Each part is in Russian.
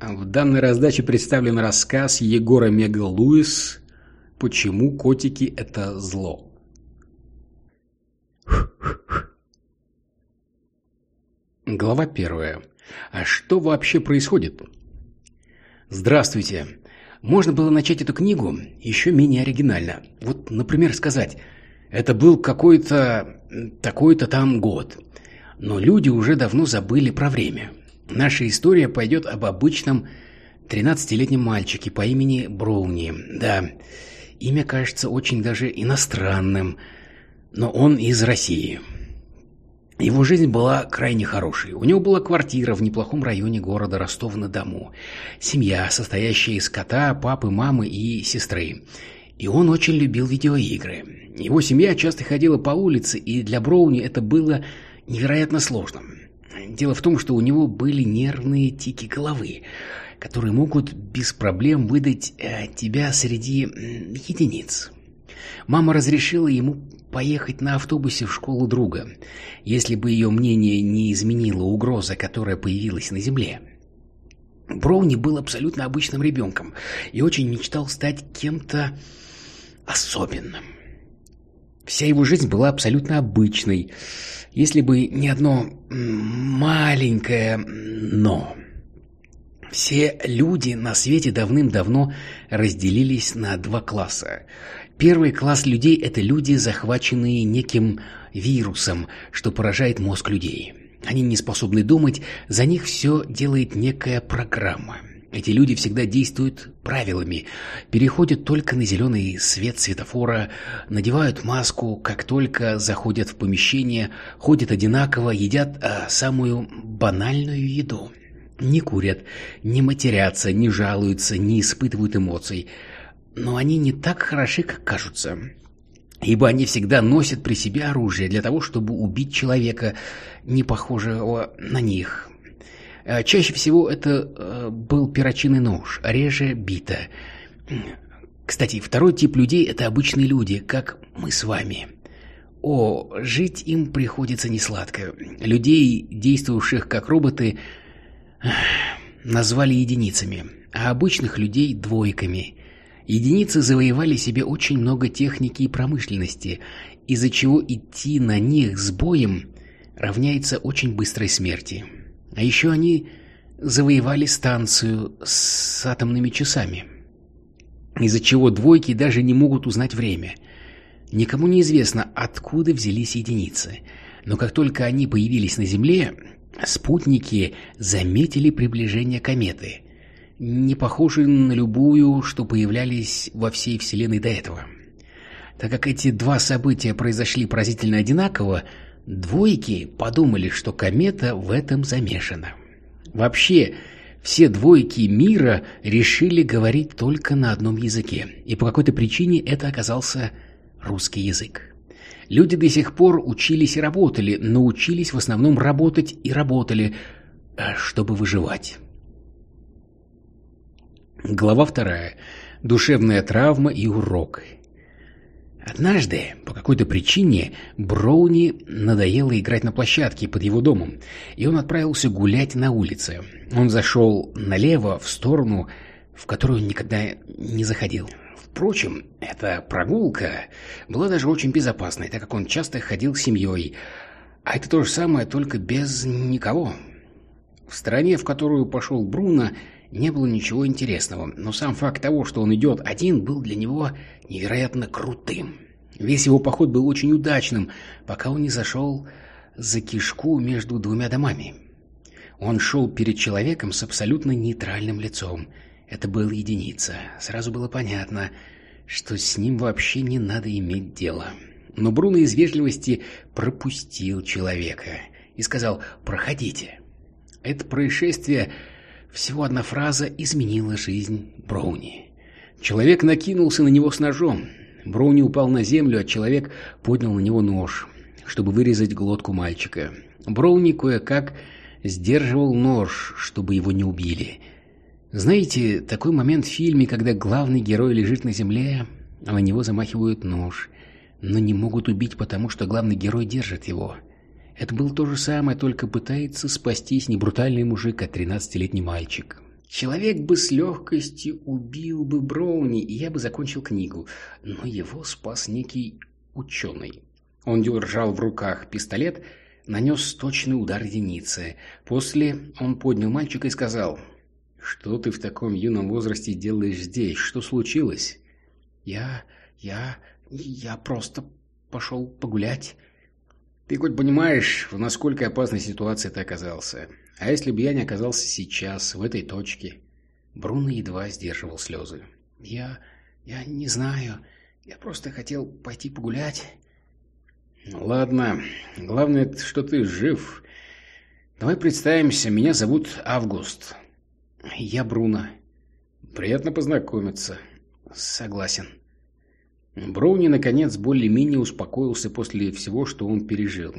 В данной раздаче представлен рассказ Егора Мега Луис «Почему котики – это зло». Глава первая. А что вообще происходит? Здравствуйте. Можно было начать эту книгу еще менее оригинально. Вот, например, сказать, это был какой-то такой-то там год. Но люди уже давно забыли про время. Наша история пойдет об обычном 13-летнем мальчике по имени Броуни. Да, имя кажется очень даже иностранным, но он из России. Его жизнь была крайне хорошей. У него была квартира в неплохом районе города Ростов-на-Дону. Семья, состоящая из кота, папы, мамы и сестры. И он очень любил видеоигры. Его семья часто ходила по улице, и для Броуни это было невероятно сложно. Дело в том, что у него были нервные тики головы, которые могут без проблем выдать э, тебя среди единиц. Мама разрешила ему поехать на автобусе в школу друга, если бы ее мнение не изменило угроза, которая появилась на земле. Броуни был абсолютно обычным ребенком и очень мечтал стать кем-то особенным. Вся его жизнь была абсолютно обычной, если бы не одно маленькое «но». Все люди на свете давным-давно разделились на два класса. Первый класс людей – это люди, захваченные неким вирусом, что поражает мозг людей. Они не способны думать, за них все делает некая программа. Эти люди всегда действуют правилами, переходят только на зеленый свет светофора, надевают маску, как только заходят в помещение, ходят одинаково, едят а, самую банальную еду. Не курят, не матерятся, не жалуются, не испытывают эмоций – но они не так хороши, как кажутся. Ибо они всегда носят при себе оружие для того, чтобы убить человека, не похожего на них. Э, чаще всего это э, был перочинный нож, реже бита. Кстати, второй тип людей – это обычные люди, как мы с вами. О, жить им приходится несладко. Людей, действовавших как роботы, назвали единицами, а обычных людей – двойками – Единицы завоевали себе очень много техники и промышленности, из-за чего идти на них с боем равняется очень быстрой смерти. А еще они завоевали станцию с атомными часами, из-за чего двойки даже не могут узнать время. Никому не известно, откуда взялись единицы, но как только они появились на Земле, спутники заметили приближение кометы – не похожи на любую, что появлялись во всей Вселенной до этого. Так как эти два события произошли поразительно одинаково, двойки подумали, что комета в этом замешана. Вообще, все двойки мира решили говорить только на одном языке, и по какой-то причине это оказался русский язык. Люди до сих пор учились и работали, но учились в основном работать и работали, э, чтобы выживать. Глава вторая. Душевная травма и урок. Однажды, по какой-то причине, Броуни надоело играть на площадке под его домом, и он отправился гулять на улице. Он зашел налево, в сторону, в которую никогда не заходил. Впрочем, эта прогулка была даже очень безопасной, так как он часто ходил с семьей, а это то же самое, только без никого. В стране, в которую пошел Бруно, не было ничего интересного, но сам факт того, что он идет один, был для него невероятно крутым. Весь его поход был очень удачным, пока он не зашел за кишку между двумя домами. Он шел перед человеком с абсолютно нейтральным лицом. Это был единица. Сразу было понятно, что с ним вообще не надо иметь дело. Но Бруно из вежливости пропустил человека и сказал «Проходите». Это происшествие всего одна фраза изменила жизнь Броуни. Человек накинулся на него с ножом. Броуни упал на землю, а человек поднял на него нож, чтобы вырезать глотку мальчика. Броуни кое-как сдерживал нож, чтобы его не убили. Знаете, такой момент в фильме, когда главный герой лежит на земле, а на него замахивают нож, но не могут убить, потому что главный герой держит его. Это был то же самое, только пытается спастись не брутальный мужик, а тринадцатилетний мальчик. Человек бы с легкостью убил бы Броуни, и я бы закончил книгу, но его спас некий ученый. Он держал в руках пистолет, нанес точный удар единицы. После он поднял мальчика и сказал, «Что ты в таком юном возрасте делаешь здесь? Что случилось?» «Я... я... я просто пошел погулять». «Ты хоть понимаешь, в насколько опасной ситуации ты оказался? А если бы я не оказался сейчас, в этой точке?» Бруно едва сдерживал слезы. «Я... я не знаю. Я просто хотел пойти погулять». «Ладно. Главное, что ты жив. Давай представимся. Меня зовут Август». «Я Бруно». «Приятно познакомиться». «Согласен». Броуни, наконец, более-менее успокоился после всего, что он пережил.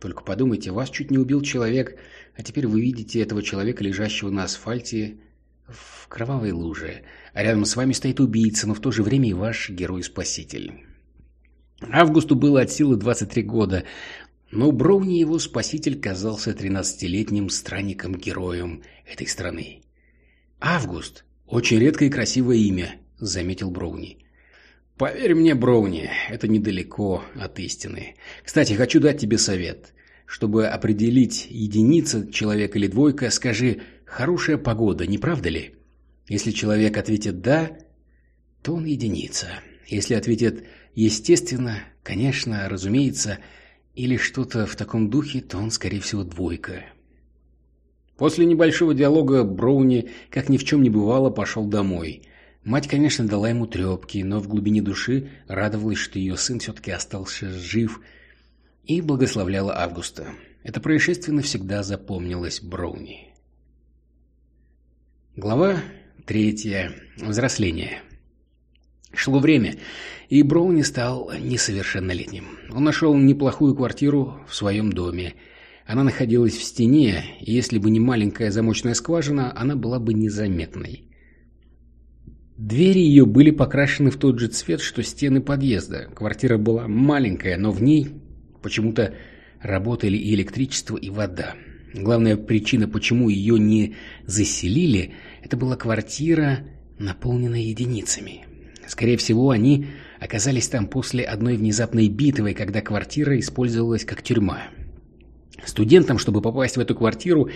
Только подумайте, вас чуть не убил человек, а теперь вы видите этого человека, лежащего на асфальте в кровавой луже, а рядом с вами стоит убийца, но в то же время и ваш герой-спаситель. Августу было от силы 23 года, но Броуни его спаситель казался 13-летним странником-героем этой страны. «Август – очень редкое и красивое имя», – заметил Броуни. Поверь мне, Броуни, это недалеко от истины. Кстати, хочу дать тебе совет. Чтобы определить, единица человек или двойка, скажи «хорошая погода», не правда ли? Если человек ответит «да», то он единица. Если ответит «естественно», «конечно», «разумеется» или что-то в таком духе, то он, скорее всего, двойка. После небольшого диалога Броуни, как ни в чем не бывало, пошел домой – Мать, конечно, дала ему трепки, но в глубине души радовалась, что ее сын все-таки остался жив, и благословляла Августа. Это происшествие навсегда запомнилось Броуни. Глава третья. Взросление. Шло время, и Броуни стал несовершеннолетним. Он нашел неплохую квартиру в своем доме. Она находилась в стене, и если бы не маленькая замочная скважина, она была бы незаметной. Двери ее были покрашены в тот же цвет, что стены подъезда. Квартира была маленькая, но в ней почему-то работали и электричество, и вода. Главная причина, почему ее не заселили, это была квартира, наполненная единицами. Скорее всего, они оказались там после одной внезапной битвы, когда квартира использовалась как тюрьма. Студентам, чтобы попасть в эту квартиру,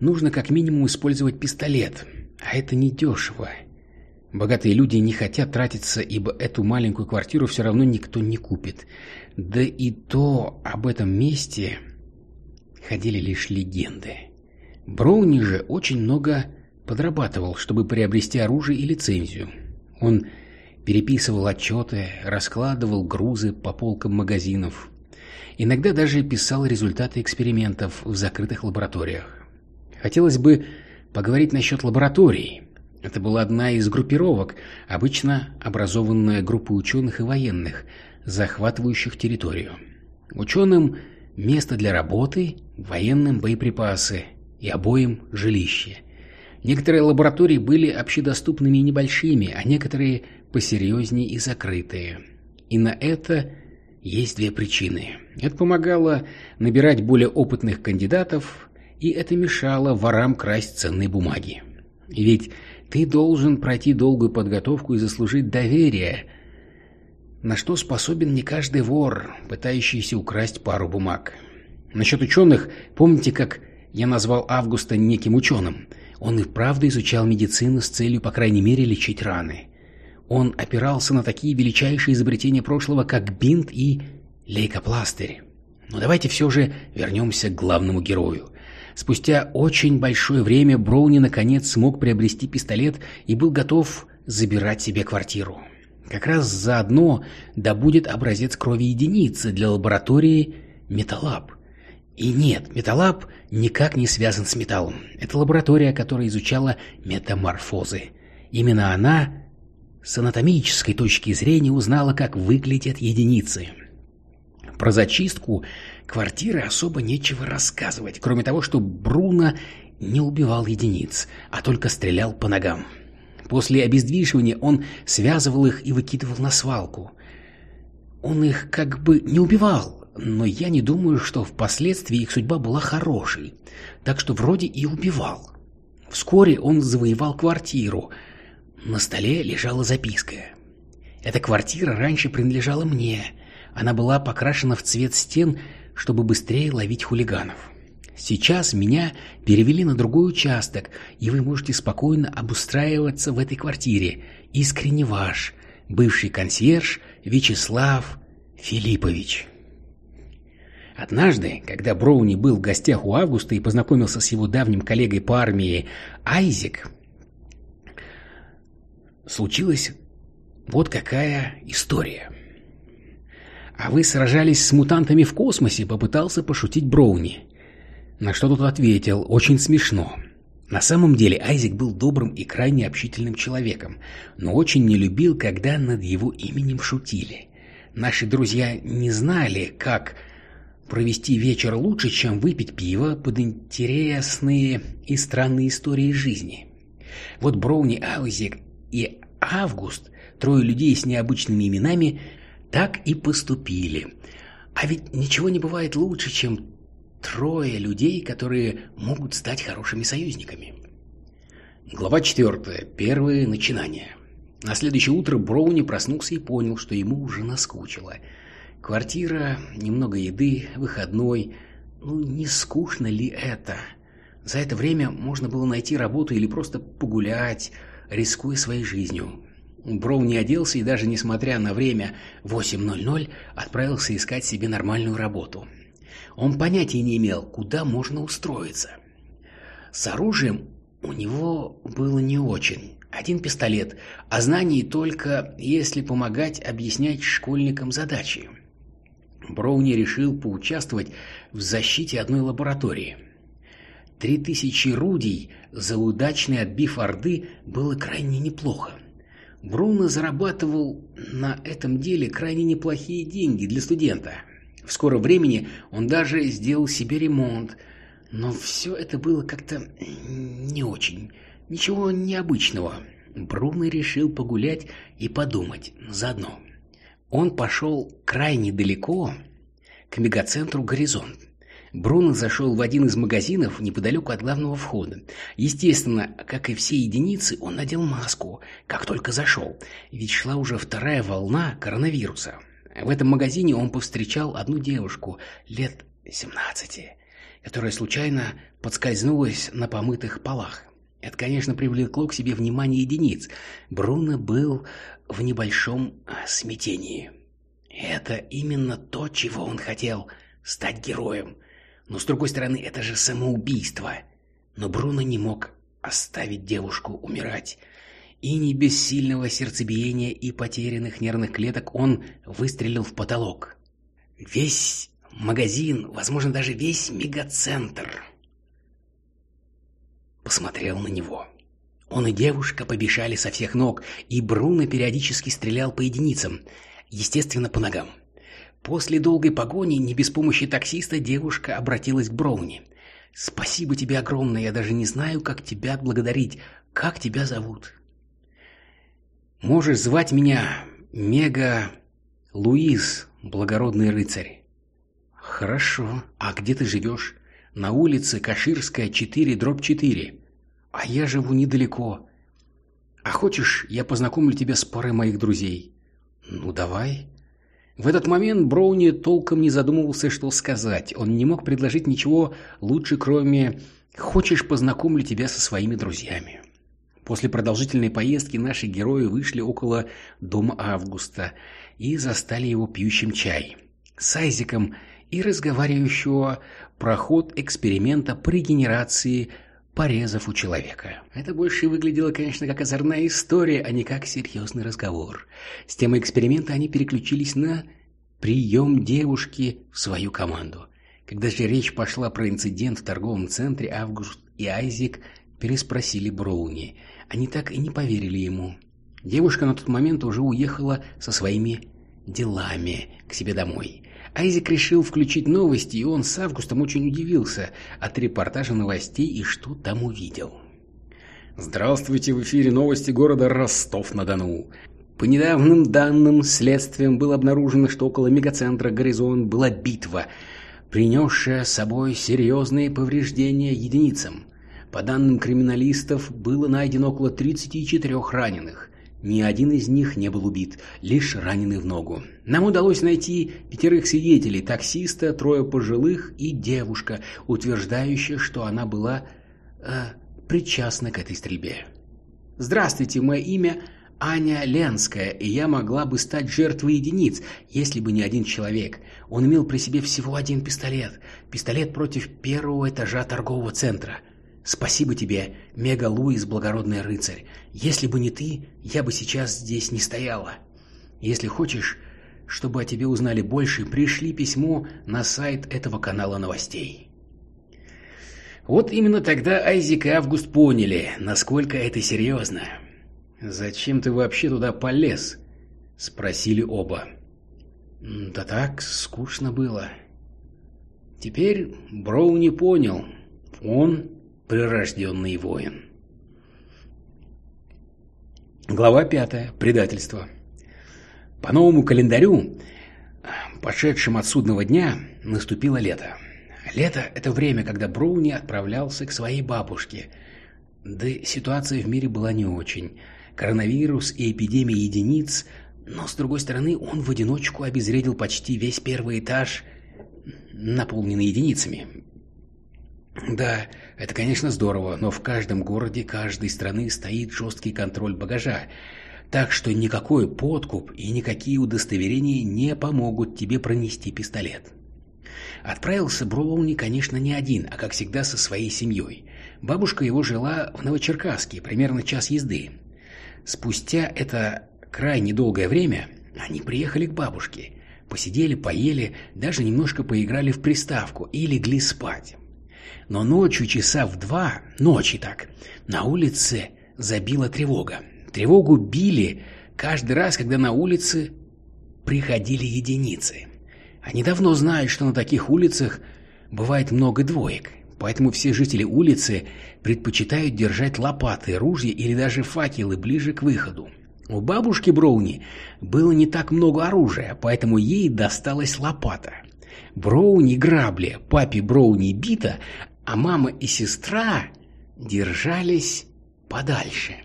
нужно как минимум использовать пистолет, а это недешево. Богатые люди не хотят тратиться, ибо эту маленькую квартиру все равно никто не купит. Да и то об этом месте ходили лишь легенды. Броуни же очень много подрабатывал, чтобы приобрести оружие и лицензию. Он переписывал отчеты, раскладывал грузы по полкам магазинов. Иногда даже писал результаты экспериментов в закрытых лабораториях. Хотелось бы поговорить насчет лабораторий. Это была одна из группировок, обычно образованная группой ученых и военных, захватывающих территорию. Ученым – место для работы, военным – боеприпасы и обоим – жилище. Некоторые лаборатории были общедоступными и небольшими, а некоторые посерьезнее и закрытые. И на это есть две причины. Это помогало набирать более опытных кандидатов, и это мешало ворам красть ценные бумаги. Ведь ты должен пройти долгую подготовку и заслужить доверие, на что способен не каждый вор, пытающийся украсть пару бумаг. Насчет ученых, помните, как я назвал Августа неким ученым? Он и вправду изучал медицину с целью, по крайней мере, лечить раны. Он опирался на такие величайшие изобретения прошлого, как бинт и лейкопластырь. Но давайте все же вернемся к главному герою. Спустя очень большое время Броуни наконец смог приобрести пистолет и был готов забирать себе квартиру. Как раз заодно добудет образец крови единицы для лаборатории Металлаб. И нет, Металлаб никак не связан с металлом. Это лаборатория, которая изучала метаморфозы. Именно она с анатомической точки зрения узнала, как выглядят единицы. Про зачистку квартиры особо нечего рассказывать, кроме того, что Бруно не убивал единиц, а только стрелял по ногам. После обездвиживания он связывал их и выкидывал на свалку. Он их как бы не убивал, но я не думаю, что впоследствии их судьба была хорошей, так что вроде и убивал. Вскоре он завоевал квартиру. На столе лежала записка. Эта квартира раньше принадлежала мне. Она была покрашена в цвет стен, чтобы быстрее ловить хулиганов. Сейчас меня перевели на другой участок, и вы можете спокойно обустраиваться в этой квартире. Искренне ваш, бывший консьерж Вячеслав Филиппович. Однажды, когда Броуни был в гостях у Августа и познакомился с его давним коллегой по армии Айзек, случилась вот какая история. «А вы сражались с мутантами в космосе?» — попытался пошутить Броуни. На что тот ответил, очень смешно. На самом деле Айзек был добрым и крайне общительным человеком, но очень не любил, когда над его именем шутили. Наши друзья не знали, как провести вечер лучше, чем выпить пиво под интересные и странные истории жизни. Вот Броуни, Айзек и Август, трое людей с необычными именами, так и поступили. А ведь ничего не бывает лучше, чем трое людей, которые могут стать хорошими союзниками. Глава 4. Первые начинания. На следующее утро Броуни проснулся и понял, что ему уже наскучило. Квартира, немного еды, выходной. Ну, не скучно ли это? За это время можно было найти работу или просто погулять, рискуя своей жизнью. Броуни оделся и даже несмотря на время 8.00 отправился искать себе нормальную работу. Он понятия не имел, куда можно устроиться. С оружием у него было не очень. Один пистолет, а знаний только если помогать объяснять школьникам задачи. Броуни решил поучаствовать в защите одной лаборатории. Три тысячи рудий за удачный отбив Орды было крайне неплохо. Бруно зарабатывал на этом деле крайне неплохие деньги для студента – в скором времени он даже сделал себе ремонт, но все это было как-то не очень, ничего необычного. Бруно решил погулять и подумать заодно. Он пошел крайне далеко, к мегацентру «Горизонт». Бруно зашел в один из магазинов неподалеку от главного входа. Естественно, как и все единицы, он надел маску, как только зашел, ведь шла уже вторая волна коронавируса. В этом магазине он повстречал одну девушку лет 17, которая случайно подскользнулась на помытых полах. Это, конечно, привлекло к себе внимание единиц. Бруно был в небольшом а, смятении. Это именно то, чего он хотел — стать героем. Но, с другой стороны, это же самоубийство. Но Бруно не мог оставить девушку умирать и не без сильного сердцебиения и потерянных нервных клеток он выстрелил в потолок. Весь магазин, возможно, даже весь мегацентр посмотрел на него. Он и девушка побежали со всех ног, и Бруно периодически стрелял по единицам, естественно, по ногам. После долгой погони, не без помощи таксиста, девушка обратилась к Броуни. «Спасибо тебе огромное, я даже не знаю, как тебя отблагодарить. Как тебя зовут?» Можешь звать меня Мега Луис, благородный рыцарь. Хорошо. А где ты живешь? На улице Каширская, 4, дробь 4. А я живу недалеко. А хочешь, я познакомлю тебя с парой моих друзей? Ну, давай. В этот момент Броуни толком не задумывался, что сказать. Он не мог предложить ничего лучше, кроме «хочешь, познакомлю тебя со своими друзьями». После продолжительной поездки наши герои вышли около дома Августа и застали его пьющим чай с Айзеком и разговаривающего про ход эксперимента по регенерации порезов у человека. Это больше выглядело, конечно, как озорная история, а не как серьезный разговор. С темой эксперимента они переключились на прием девушки в свою команду. Когда же речь пошла про инцидент в торговом центре, Август и Айзек переспросили Броуни – они так и не поверили ему. Девушка на тот момент уже уехала со своими делами к себе домой. Айзек решил включить новости, и он с Августом очень удивился от репортажа новостей и что там увидел. Здравствуйте, в эфире новости города Ростов-на-Дону. По недавним данным, следствием было обнаружено, что около мегацентра «Горизонт» была битва, принесшая с собой серьезные повреждения единицам. По данным криминалистов, было найдено около 34 раненых. Ни один из них не был убит, лишь раненый в ногу. Нам удалось найти пятерых свидетелей, таксиста, трое пожилых и девушка, утверждающая, что она была э, причастна к этой стрельбе. «Здравствуйте, мое имя Аня Ленская, и я могла бы стать жертвой единиц, если бы не один человек. Он имел при себе всего один пистолет. Пистолет против первого этажа торгового центра. Спасибо тебе, Мега Луис, благородный рыцарь. Если бы не ты, я бы сейчас здесь не стояла. Если хочешь, чтобы о тебе узнали больше, пришли письмо на сайт этого канала новостей. Вот именно тогда Айзек и Август поняли, насколько это серьезно. «Зачем ты вообще туда полез?» — спросили оба. «Да так, скучно было». Теперь Броу не понял. Он прирожденный воин. Глава пятая. Предательство. По новому календарю, пошедшим от судного дня, наступило лето. Лето – это время, когда Броуни отправлялся к своей бабушке. Да ситуация в мире была не очень. Коронавирус и эпидемия единиц, но, с другой стороны, он в одиночку обезвредил почти весь первый этаж, наполненный единицами. Да, это, конечно, здорово, но в каждом городе каждой страны стоит жесткий контроль багажа, так что никакой подкуп и никакие удостоверения не помогут тебе пронести пистолет. Отправился Броуни, конечно, не один, а, как всегда, со своей семьей. Бабушка его жила в Новочеркасске, примерно час езды. Спустя это крайне долгое время они приехали к бабушке. Посидели, поели, даже немножко поиграли в приставку и легли спать. Но ночью часа в два, ночи так, на улице забила тревога. Тревогу били каждый раз, когда на улице приходили единицы. Они давно знают, что на таких улицах бывает много двоек, поэтому все жители улицы предпочитают держать лопаты, ружья или даже факелы ближе к выходу. У бабушки Броуни было не так много оружия, поэтому ей досталась лопата. Броуни грабли, папе Броуни бита, а мама и сестра держались подальше.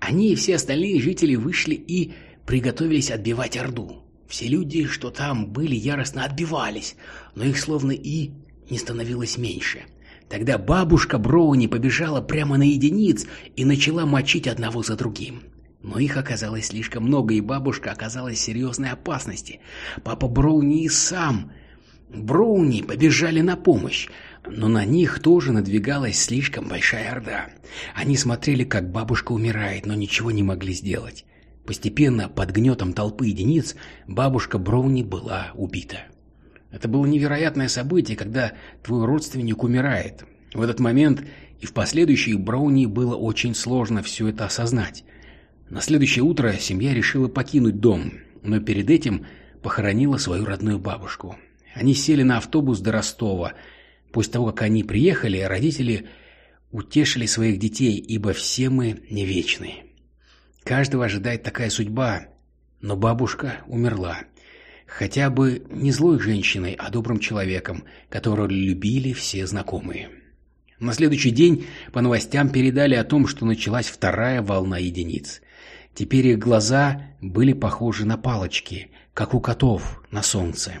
Они и все остальные жители вышли и приготовились отбивать Орду. Все люди, что там были, яростно отбивались, но их словно и не становилось меньше. Тогда бабушка Броуни побежала прямо на единиц и начала мочить одного за другим. Но их оказалось слишком много, и бабушка оказалась в серьезной опасности. Папа Броуни и сам Броуни побежали на помощь, но на них тоже надвигалась слишком большая орда. Они смотрели, как бабушка умирает, но ничего не могли сделать. Постепенно, под гнетом толпы единиц, бабушка Броуни была убита. Это было невероятное событие, когда твой родственник умирает. В этот момент и в последующие Броуни было очень сложно все это осознать. На следующее утро семья решила покинуть дом, но перед этим похоронила свою родную бабушку. Они сели на автобус до Ростова. После того, как они приехали, родители утешили своих детей, ибо все мы не вечны. Каждого ожидает такая судьба, но бабушка умерла. Хотя бы не злой женщиной, а добрым человеком, которого любили все знакомые. На следующий день по новостям передали о том, что началась вторая волна единиц. Теперь их глаза были похожи на палочки, как у котов на солнце.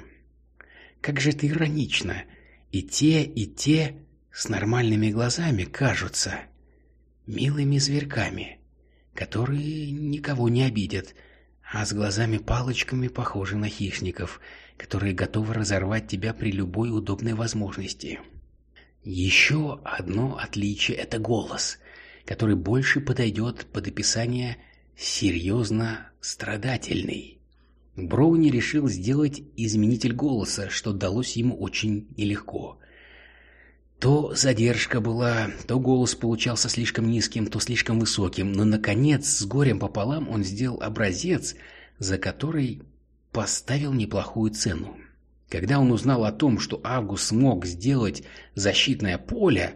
Как же это иронично. И те, и те с нормальными глазами кажутся милыми зверьками, которые никого не обидят, а с глазами-палочками похожи на хищников, которые готовы разорвать тебя при любой удобной возможности. Еще одно отличие – это голос, который больше подойдет под описание «серьезно страдательный». Броуни решил сделать изменитель голоса, что далось ему очень нелегко. То задержка была, то голос получался слишком низким, то слишком высоким, но, наконец, с горем пополам он сделал образец, за который поставил неплохую цену. Когда он узнал о том, что Август смог сделать защитное поле,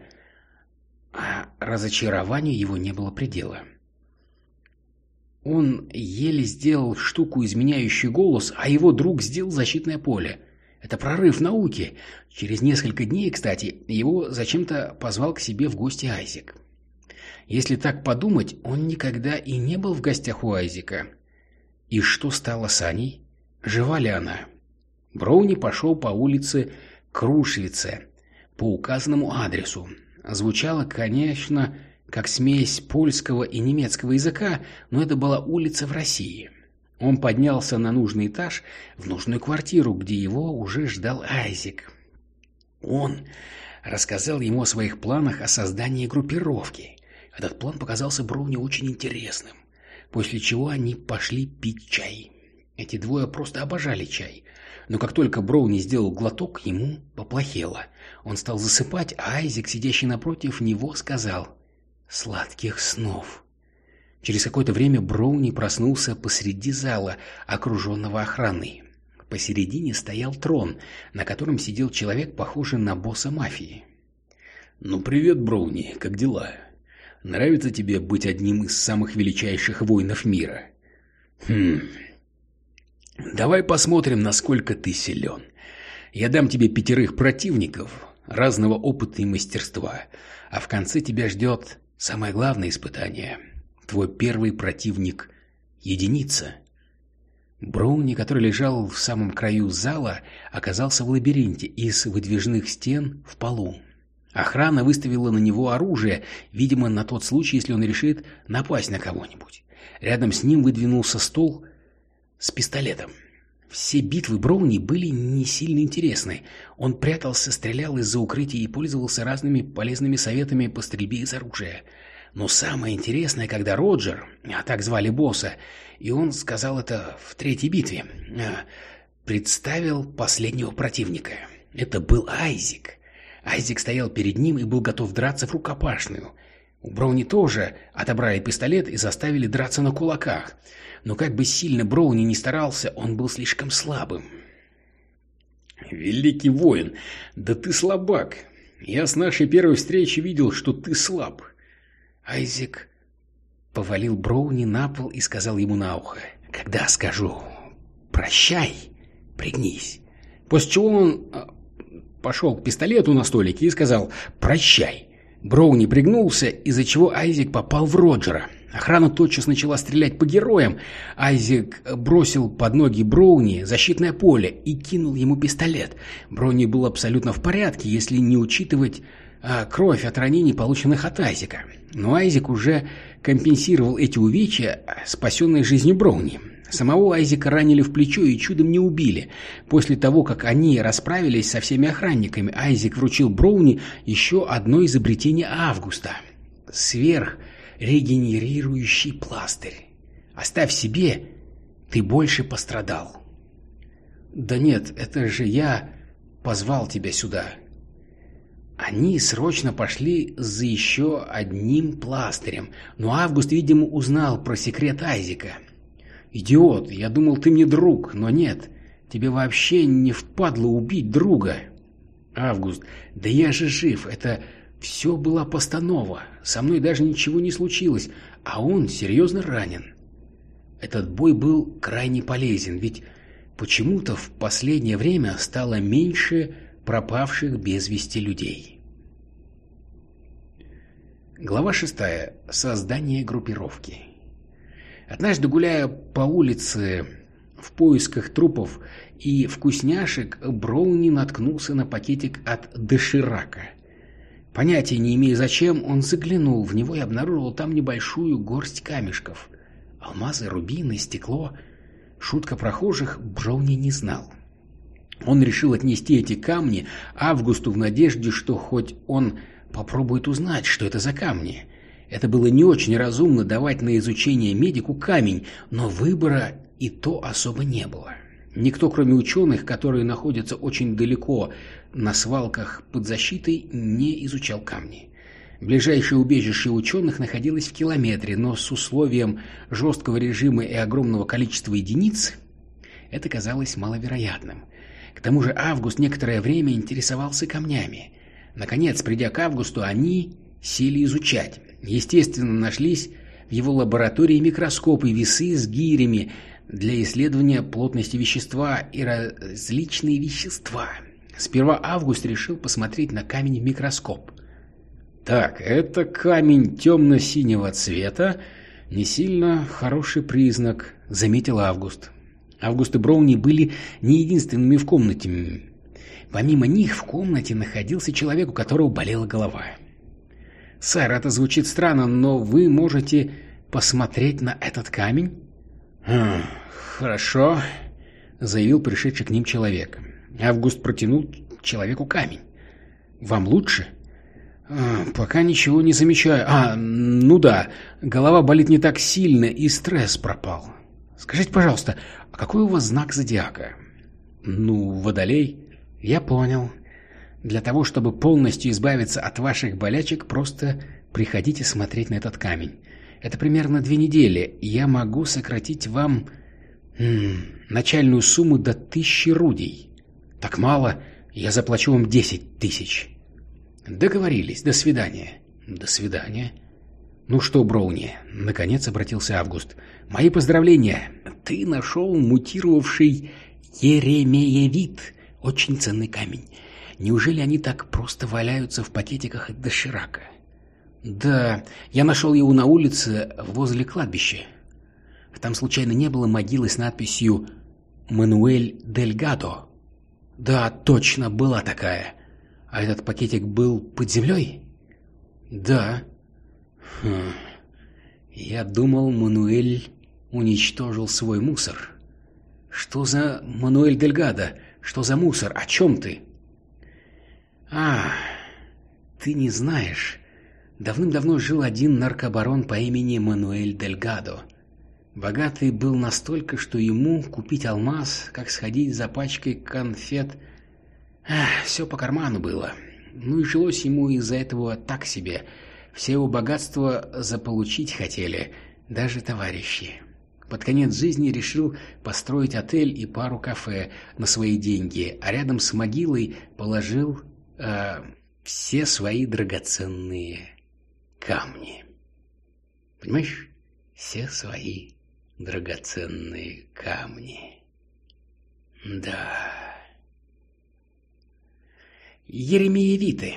а разочарованию его не было предела. Он еле сделал штуку, изменяющую голос, а его друг сделал защитное поле. Это прорыв науки. Через несколько дней, кстати, его зачем-то позвал к себе в гости Айзек. Если так подумать, он никогда и не был в гостях у Айзека. И что стало с Аней? Жива ли она? Броуни пошел по улице Крушвице, по указанному адресу. Звучало, конечно, как смесь польского и немецкого языка, но это была улица в России. Он поднялся на нужный этаж, в нужную квартиру, где его уже ждал Айзек. Он рассказал ему о своих планах о создании группировки. Этот план показался Броуни очень интересным, после чего они пошли пить чай. Эти двое просто обожали чай. Но как только Броуни сделал глоток, ему поплохело. Он стал засыпать, а Айзек, сидящий напротив него, сказал «Сладких снов». Через какое-то время Броуни проснулся посреди зала, окруженного охраной. Посередине стоял трон, на котором сидел человек, похожий на босса мафии. «Ну привет, Броуни, как дела?» Нравится тебе быть одним из самых величайших воинов мира? Хм. Давай посмотрим, насколько ты силен. Я дам тебе пятерых противников разного опыта и мастерства, а в конце тебя ждет самое главное испытание. Твой первый противник — единица. Броуни, который лежал в самом краю зала, оказался в лабиринте из выдвижных стен в полу. Охрана выставила на него оружие, видимо, на тот случай, если он решит напасть на кого-нибудь. Рядом с ним выдвинулся стол с пистолетом. Все битвы Броуни были не сильно интересны. Он прятался, стрелял из-за укрытия и пользовался разными полезными советами по стрельбе из оружия. Но самое интересное, когда Роджер, а так звали босса, и он сказал это в третьей битве, а, представил последнего противника. Это был Айзик. Айзек стоял перед ним и был готов драться в рукопашную. У Броуни тоже отобрали пистолет и заставили драться на кулаках. Но как бы сильно Броуни не старался, он был слишком слабым. «Великий воин, да ты слабак. Я с нашей первой встречи видел, что ты слаб». Айзек повалил Броуни на пол и сказал ему на ухо. «Когда скажу «прощай», пригнись». После чего он а, пошел к пистолету на столике и сказал «Прощай». Броуни пригнулся, из-за чего Айзек попал в Роджера. Охрана тотчас начала стрелять по героям. Айзек бросил под ноги Броуни защитное поле и кинул ему пистолет. Броуни был абсолютно в порядке, если не учитывать а, кровь от ранений, полученных от Айзека. Но Айзек уже компенсировал эти увечья, спасенные жизнью Броуни. Самого Айзека ранили в плечо и чудом не убили. После того, как они расправились со всеми охранниками, Айзек вручил Броуни еще одно изобретение Августа. Сверхрегенерирующий пластырь. Оставь себе, ты больше пострадал. Да нет, это же я позвал тебя сюда. Они срочно пошли за еще одним пластырем, но Август, видимо, узнал про секрет Айзека. «Идиот, я думал, ты мне друг, но нет. Тебе вообще не впадло убить друга». «Август, да я же жив, это все была постанова. Со мной даже ничего не случилось, а он серьезно ранен». Этот бой был крайне полезен, ведь почему-то в последнее время стало меньше пропавших без вести людей. Глава шестая. Создание группировки. Однажды, гуляя по улице в поисках трупов и вкусняшек, Броуни наткнулся на пакетик от доширака. Понятия не имея зачем, он заглянул в него и обнаружил там небольшую горсть камешков. Алмазы, рубины, стекло. Шутка прохожих Броуни не знал. Он решил отнести эти камни Августу в надежде, что хоть он попробует узнать, что это за камни – это было не очень разумно давать на изучение медику камень, но выбора и то особо не было. Никто, кроме ученых, которые находятся очень далеко на свалках под защитой, не изучал камни. Ближайшее убежище ученых находилось в километре, но с условием жесткого режима и огромного количества единиц это казалось маловероятным. К тому же Август некоторое время интересовался камнями. Наконец, придя к Августу, они сели изучать. Естественно, нашлись в его лаборатории микроскопы, весы с гирями, для исследования плотности вещества и различные вещества. Сперва Август решил посмотреть на камень в микроскоп. Так, это камень темно-синего цвета, не сильно хороший признак, заметил Август. Август и Броуни были не единственными в комнате. Помимо них в комнате находился человек, у которого болела голова. «Сэр, это звучит странно, но вы можете посмотреть на этот камень?» «Хм, «Хорошо», — заявил пришедший к ним человек. Август протянул человеку камень. «Вам лучше?» а, «Пока ничего не замечаю. А, ну да, голова болит не так сильно, и стресс пропал. Скажите, пожалуйста, а какой у вас знак зодиака?» «Ну, водолей». «Я понял. Для того, чтобы полностью избавиться от ваших болячек, просто приходите смотреть на этот камень. Это примерно две недели. Я могу сократить вам м начальную сумму до тысячи рудей. Так мало, я заплачу вам десять тысяч. Договорились. До свидания. До свидания. Ну что, Броуни, наконец обратился Август. Мои поздравления. Ты нашел мутировавший еремеевид. Очень ценный камень. Неужели они так просто валяются в пакетиках от доширака? Да, я нашел его на улице возле кладбища. Там случайно не было могилы с надписью «Мануэль Дельгадо». Да, точно, была такая. А этот пакетик был под землей? Да. Хм. Я думал, Мануэль уничтожил свой мусор. Что за Мануэль Дельгадо? Что за мусор? О чем ты? А, ты не знаешь. Давным-давно жил один наркобарон по имени Мануэль Дельгадо. Богатый был настолько, что ему купить алмаз, как сходить за пачкой конфет, эх, все по карману было. Ну и жилось ему из-за этого так себе. Все его богатства заполучить хотели, даже товарищи. Под конец жизни решил построить отель и пару кафе на свои деньги, а рядом с могилой положил э, все свои драгоценные камни. Понимаешь? Все свои драгоценные камни. Да. Еремеевиты.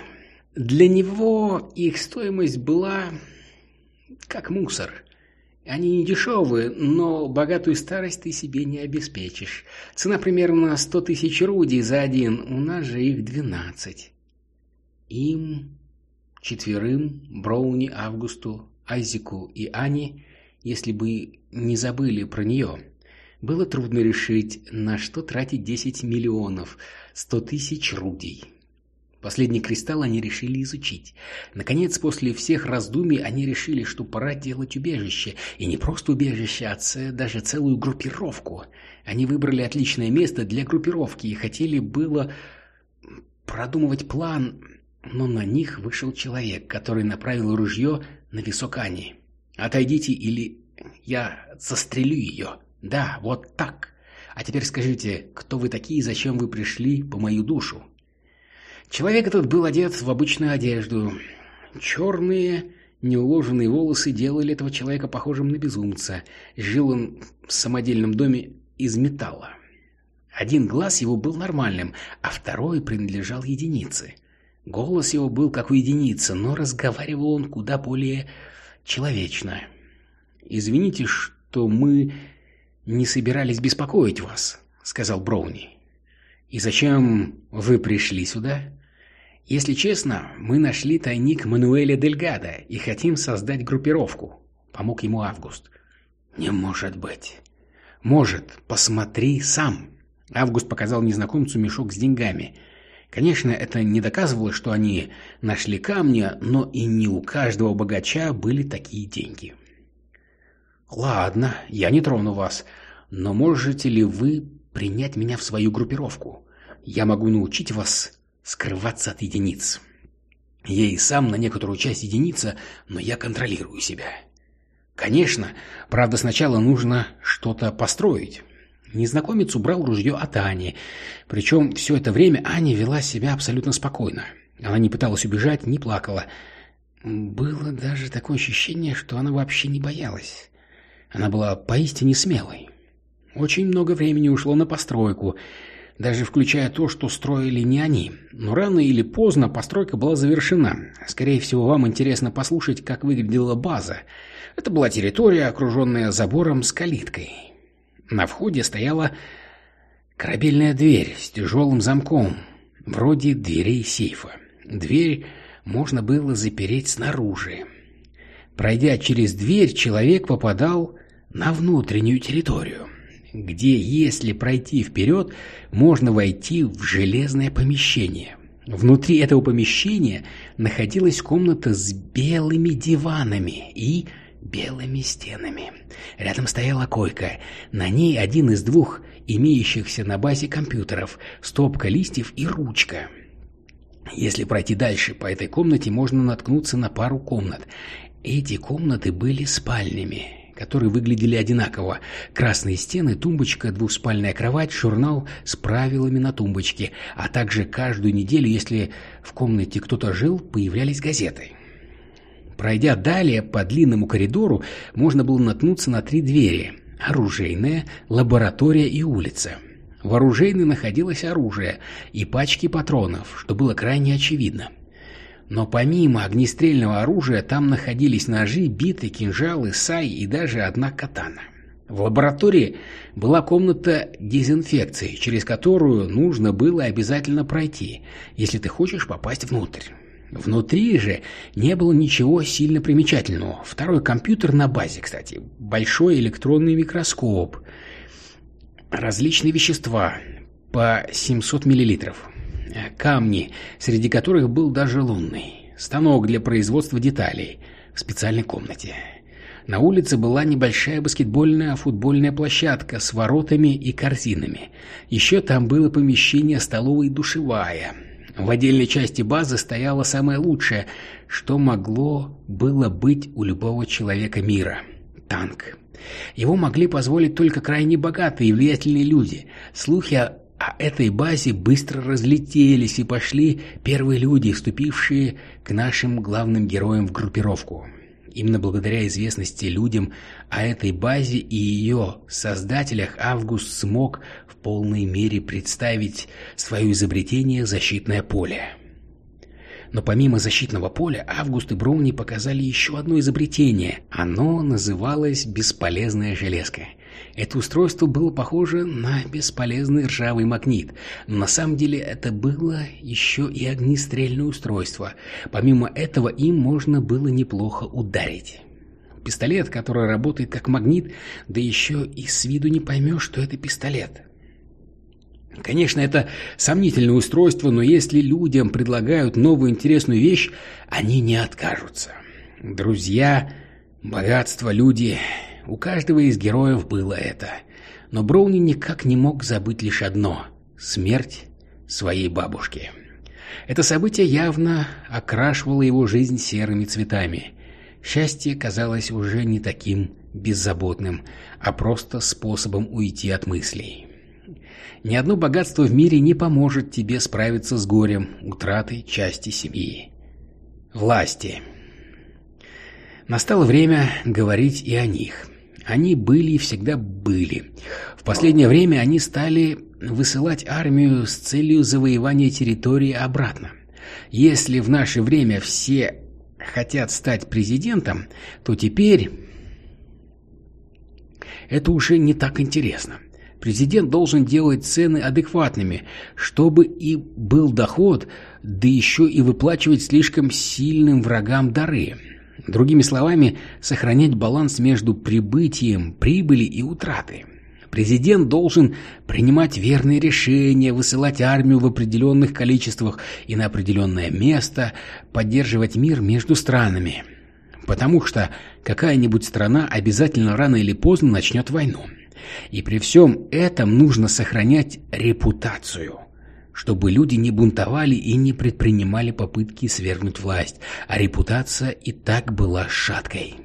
Для него их стоимость была как мусор. Они не дешевые, но богатую старость ты себе не обеспечишь. Цена примерно сто тысяч рудий за один, у нас же их двенадцать. Им четверым, Броуни, Августу, Айзеку и Ане, если бы не забыли про нее. Было трудно решить, на что тратить 10 миллионов, 100 тысяч рудий. Последний кристалл они решили изучить. Наконец, после всех раздумий, они решили, что пора делать убежище. И не просто убежище, а даже целую группировку. Они выбрали отличное место для группировки и хотели было продумывать план но на них вышел человек, который направил ружье на висок Ани. «Отойдите, или я застрелю ее. Да, вот так. А теперь скажите, кто вы такие и зачем вы пришли по мою душу?» Человек этот был одет в обычную одежду. Черные, неуложенные волосы делали этого человека похожим на безумца. Жил он в самодельном доме из металла. Один глаз его был нормальным, а второй принадлежал единице – Голос его был как у единицы, но разговаривал он куда более человечно. «Извините, что мы не собирались беспокоить вас», — сказал Броуни. «И зачем вы пришли сюда?» «Если честно, мы нашли тайник Мануэля Дельгада и хотим создать группировку», — помог ему Август. «Не может быть». «Может, посмотри сам». Август показал незнакомцу мешок с деньгами — Конечно, это не доказывало, что они нашли камни, но и не у каждого богача были такие деньги. «Ладно, я не трону вас, но можете ли вы принять меня в свою группировку? Я могу научить вас скрываться от единиц. Я и сам на некоторую часть единица, но я контролирую себя. Конечно, правда сначала нужно что-то построить». Незнакомец убрал ружье от Ани. Причем все это время Аня вела себя абсолютно спокойно. Она не пыталась убежать, не плакала. Было даже такое ощущение, что она вообще не боялась. Она была поистине смелой. Очень много времени ушло на постройку, даже включая то, что строили не они. Но рано или поздно постройка была завершена. Скорее всего, вам интересно послушать, как выглядела база. Это была территория, окруженная забором с калиткой. На входе стояла корабельная дверь с тяжелым замком, вроде дверей сейфа. Дверь можно было запереть снаружи. Пройдя через дверь, человек попадал на внутреннюю территорию где, если пройти вперед, можно войти в железное помещение. Внутри этого помещения находилась комната с белыми диванами и белыми стенами. Рядом стояла койка. На ней один из двух имеющихся на базе компьютеров, стопка листьев и ручка. Если пройти дальше по этой комнате, можно наткнуться на пару комнат. Эти комнаты были спальнями которые выглядели одинаково. Красные стены, тумбочка, двуспальная кровать, журнал с правилами на тумбочке, а также каждую неделю, если в комнате кто-то жил, появлялись газеты. Пройдя далее по длинному коридору, можно было наткнуться на три двери – оружейная, лаборатория и улица. В оружейной находилось оружие и пачки патронов, что было крайне очевидно. Но помимо огнестрельного оружия там находились ножи, биты, кинжалы, сай и даже одна катана. В лаборатории была комната дезинфекции, через которую нужно было обязательно пройти, если ты хочешь попасть внутрь. Внутри же не было ничего сильно примечательного. Второй компьютер на базе, кстати, большой электронный микроскоп, различные вещества по 700 миллилитров, камни, среди которых был даже лунный, станок для производства деталей в специальной комнате. На улице была небольшая баскетбольная футбольная площадка с воротами и корзинами. Еще там было помещение столовой и душевая. В отдельной части базы стояло самое лучшее, что могло было быть у любого человека мира – танк. Его могли позволить только крайне богатые и влиятельные люди. Слухи о этой базе быстро разлетелись и пошли первые люди, вступившие к нашим главным героям в группировку. Именно благодаря известности людям о этой базе и ее создателях Август смог полной мере представить свое изобретение «Защитное поле». Но помимо защитного поля, Август и Броуни показали еще одно изобретение. Оно называлось «Бесполезная железка». Это устройство было похоже на бесполезный ржавый магнит, но на самом деле это было еще и огнестрельное устройство. Помимо этого им можно было неплохо ударить. Пистолет, который работает как магнит, да еще и с виду не поймешь, что это пистолет. Конечно, это сомнительное устройство, но если людям предлагают новую интересную вещь, они не откажутся. Друзья, богатство, люди у каждого из героев было это. Но Броуни никак не мог забыть лишь одно — смерть своей бабушки. Это событие явно окрашивало его жизнь серыми цветами. Счастье казалось уже не таким беззаботным, а просто способом уйти от мыслей. Ни одно богатство в мире не поможет тебе справиться с горем, утратой части семьи. Власти. Настало время говорить и о них. Они были и всегда были. В последнее время они стали высылать армию с целью завоевания территории обратно. Если в наше время все хотят стать президентом, то теперь это уже не так интересно. Президент должен делать цены адекватными, чтобы и был доход, да еще и выплачивать слишком сильным врагам дары. Другими словами, сохранять баланс между прибытием прибыли и утраты. Президент должен принимать верные решения, высылать армию в определенных количествах и на определенное место, поддерживать мир между странами. Потому что какая-нибудь страна обязательно рано или поздно начнет войну. И при всем этом нужно сохранять репутацию – чтобы люди не бунтовали и не предпринимали попытки свергнуть власть, а репутация и так была шаткой.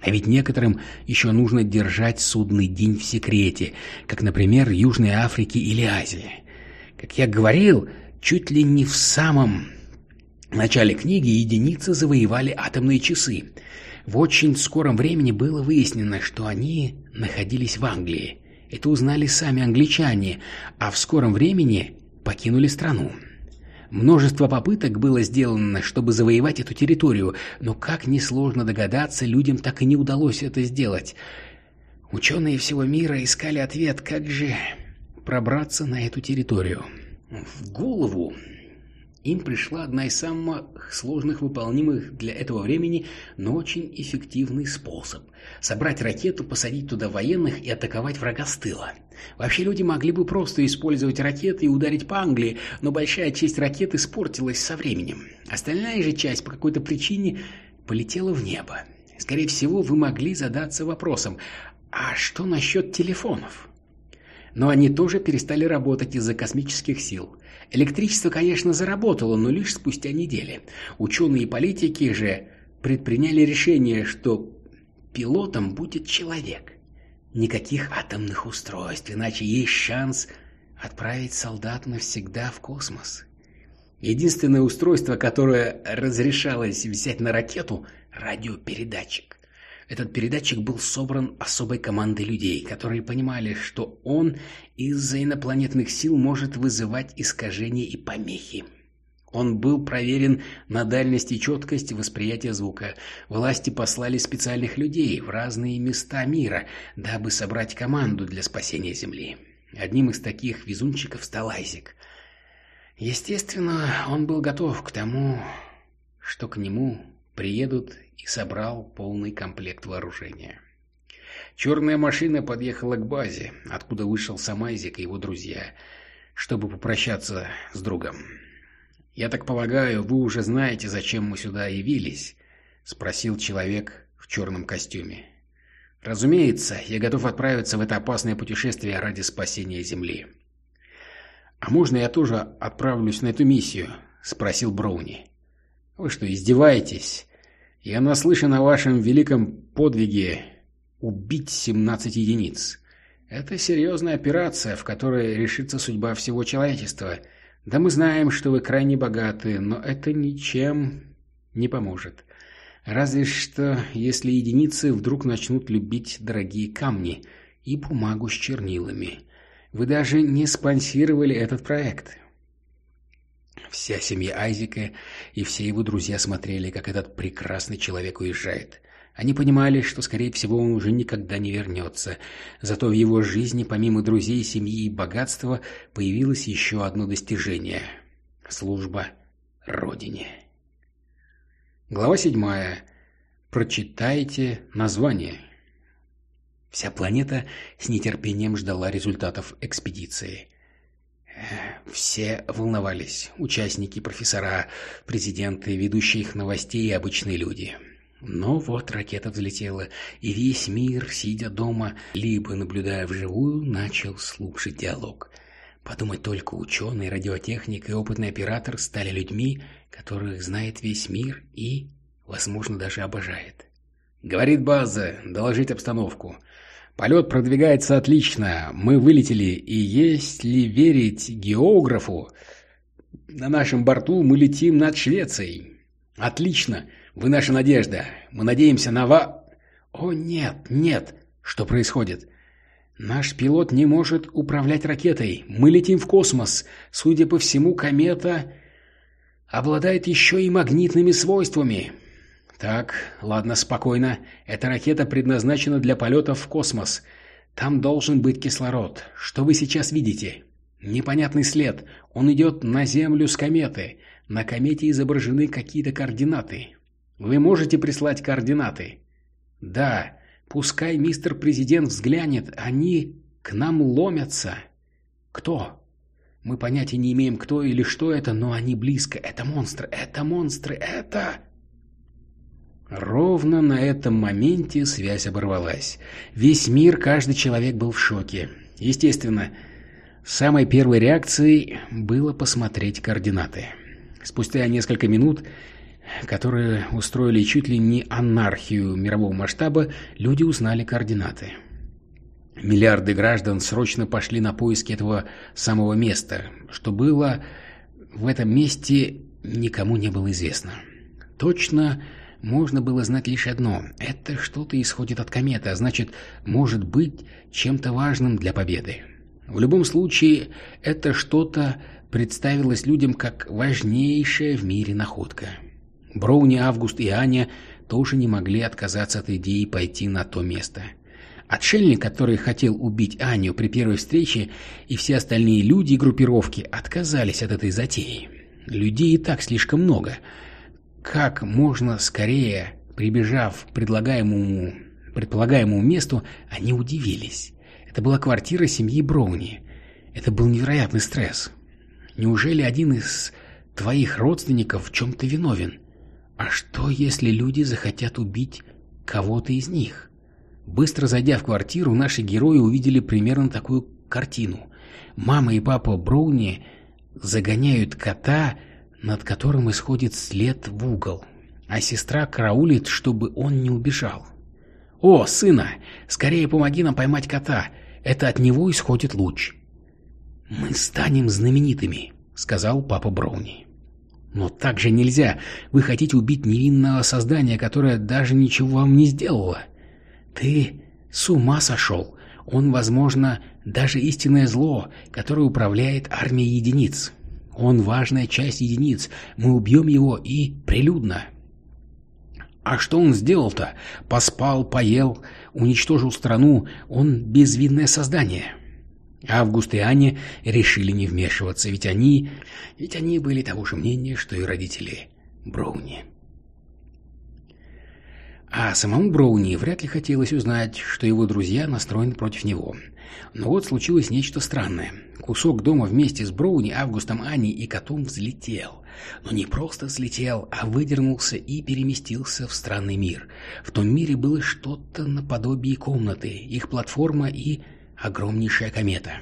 А ведь некоторым еще нужно держать судный день в секрете, как, например, Южной Африке или Азии. Как я говорил, чуть ли не в самом начале книги единицы завоевали атомные часы. В очень скором времени было выяснено, что они находились в Англии. Это узнали сами англичане, а в скором времени покинули страну. Множество попыток было сделано, чтобы завоевать эту территорию, но, как несложно догадаться, людям так и не удалось это сделать. Ученые всего мира искали ответ, как же пробраться на эту территорию. В голову им пришла одна из самых сложных выполнимых для этого времени, но очень эффективный способ – собрать ракету, посадить туда военных и атаковать врага с тыла. Вообще люди могли бы просто использовать ракеты и ударить по Англии, но большая часть ракет испортилась со временем. Остальная же часть по какой-то причине полетела в небо. Скорее всего, вы могли задаться вопросом, а что насчет телефонов? Но они тоже перестали работать из-за космических сил. Электричество, конечно, заработало, но лишь спустя недели. Ученые и политики же предприняли решение, что пилотом будет человек. Никаких атомных устройств, иначе есть шанс отправить солдат навсегда в космос. Единственное устройство, которое разрешалось взять на ракету – радиопередатчик. Этот передатчик был собран особой командой людей, которые понимали, что он из-за инопланетных сил может вызывать искажения и помехи. Он был проверен на дальность и четкость восприятия звука. Власти послали специальных людей в разные места мира, дабы собрать команду для спасения Земли. Одним из таких везунчиков стал Айзек. Естественно, он был готов к тому, что к нему приедут и собрал полный комплект вооружения. Черная машина подъехала к базе, откуда вышел сам Айзек и его друзья, чтобы попрощаться с другом. «Я так полагаю, вы уже знаете, зачем мы сюда явились?» — спросил человек в черном костюме. «Разумеется, я готов отправиться в это опасное путешествие ради спасения Земли». «А можно я тоже отправлюсь на эту миссию?» — спросил Броуни. «Вы что, издеваетесь? Я наслышан о вашем великом подвиге убить 17 единиц. Это серьезная операция, в которой решится судьба всего человечества. Да мы знаем, что вы крайне богаты, но это ничем не поможет. Разве что, если единицы вдруг начнут любить дорогие камни и бумагу с чернилами. Вы даже не спонсировали этот проект. Вся семья Айзека и все его друзья смотрели, как этот прекрасный человек уезжает. Они понимали, что, скорее всего, он уже никогда не вернется. Зато в его жизни, помимо друзей, семьи и богатства, появилось еще одно достижение – служба Родине. Глава седьмая. Прочитайте название. Вся планета с нетерпением ждала результатов экспедиции. Все волновались. Участники, профессора, президенты, ведущие их новостей и обычные люди. Но вот ракета взлетела, и весь мир, сидя дома, либо наблюдая вживую, начал слушать диалог. Подумать только, ученый, радиотехник и опытный оператор стали людьми, которых знает весь мир и, возможно, даже обожает. «Говорит база, доложить обстановку. Полет продвигается отлично, мы вылетели, и если верить географу, на нашем борту мы летим над Швецией. Отлично, вы наша надежда, мы надеемся на ва... О нет, нет, что происходит? Наш пилот не может управлять ракетой, мы летим в космос, судя по всему, комета обладает еще и магнитными свойствами. Так, ладно, спокойно. Эта ракета предназначена для полетов в космос. Там должен быть кислород. Что вы сейчас видите? Непонятный след. Он идет на Землю с кометы. На комете изображены какие-то координаты. Вы можете прислать координаты? Да. Пускай мистер президент взглянет. Они к нам ломятся. Кто? Мы понятия не имеем, кто или что это, но они близко. Это монстры, это монстры, это... Ровно на этом моменте связь оборвалась. Весь мир, каждый человек был в шоке. Естественно, самой первой реакцией было посмотреть координаты. Спустя несколько минут, которые устроили чуть ли не анархию мирового масштаба, люди узнали координаты. Миллиарды граждан срочно пошли на поиски этого самого места. Что было в этом месте, никому не было известно. Точно можно было знать лишь одно — это что-то исходит от кометы, а значит, может быть чем-то важным для победы. В любом случае, это что-то представилось людям как важнейшая в мире находка. Броуни, Август и Аня тоже не могли отказаться от идеи пойти на то место. Отшельник, который хотел убить Аню при первой встрече, и все остальные люди и группировки отказались от этой затеи. Людей и так слишком много. Как можно скорее, прибежав к предлагаемому, предполагаемому месту, они удивились. Это была квартира семьи Броуни. Это был невероятный стресс. Неужели один из твоих родственников в чем-то виновен? А что, если люди захотят убить кого-то из них? Быстро зайдя в квартиру, наши герои увидели примерно такую картину. Мама и папа Броуни загоняют кота, над которым исходит след в угол, а сестра караулит, чтобы он не убежал. «О, сына, скорее помоги нам поймать кота, это от него исходит луч». «Мы станем знаменитыми», — сказал папа Броуни. Но так же нельзя. Вы хотите убить невинного создания, которое даже ничего вам не сделало. Ты с ума сошел. Он, возможно, даже истинное зло, которое управляет армией единиц. Он важная часть единиц. Мы убьем его и прилюдно. А что он сделал-то? Поспал, поел, уничтожил страну. Он безвинное создание. Август и Аня решили не вмешиваться, ведь они... Ведь они были того же мнения, что и родители Броуни. А самому Броуни вряд ли хотелось узнать, что его друзья настроены против него. Но вот случилось нечто странное. Кусок дома вместе с Броуни, Августом, Аней и котом взлетел. Но не просто взлетел, а выдернулся и переместился в странный мир. В том мире было что-то наподобие комнаты, их платформа и огромнейшая комета.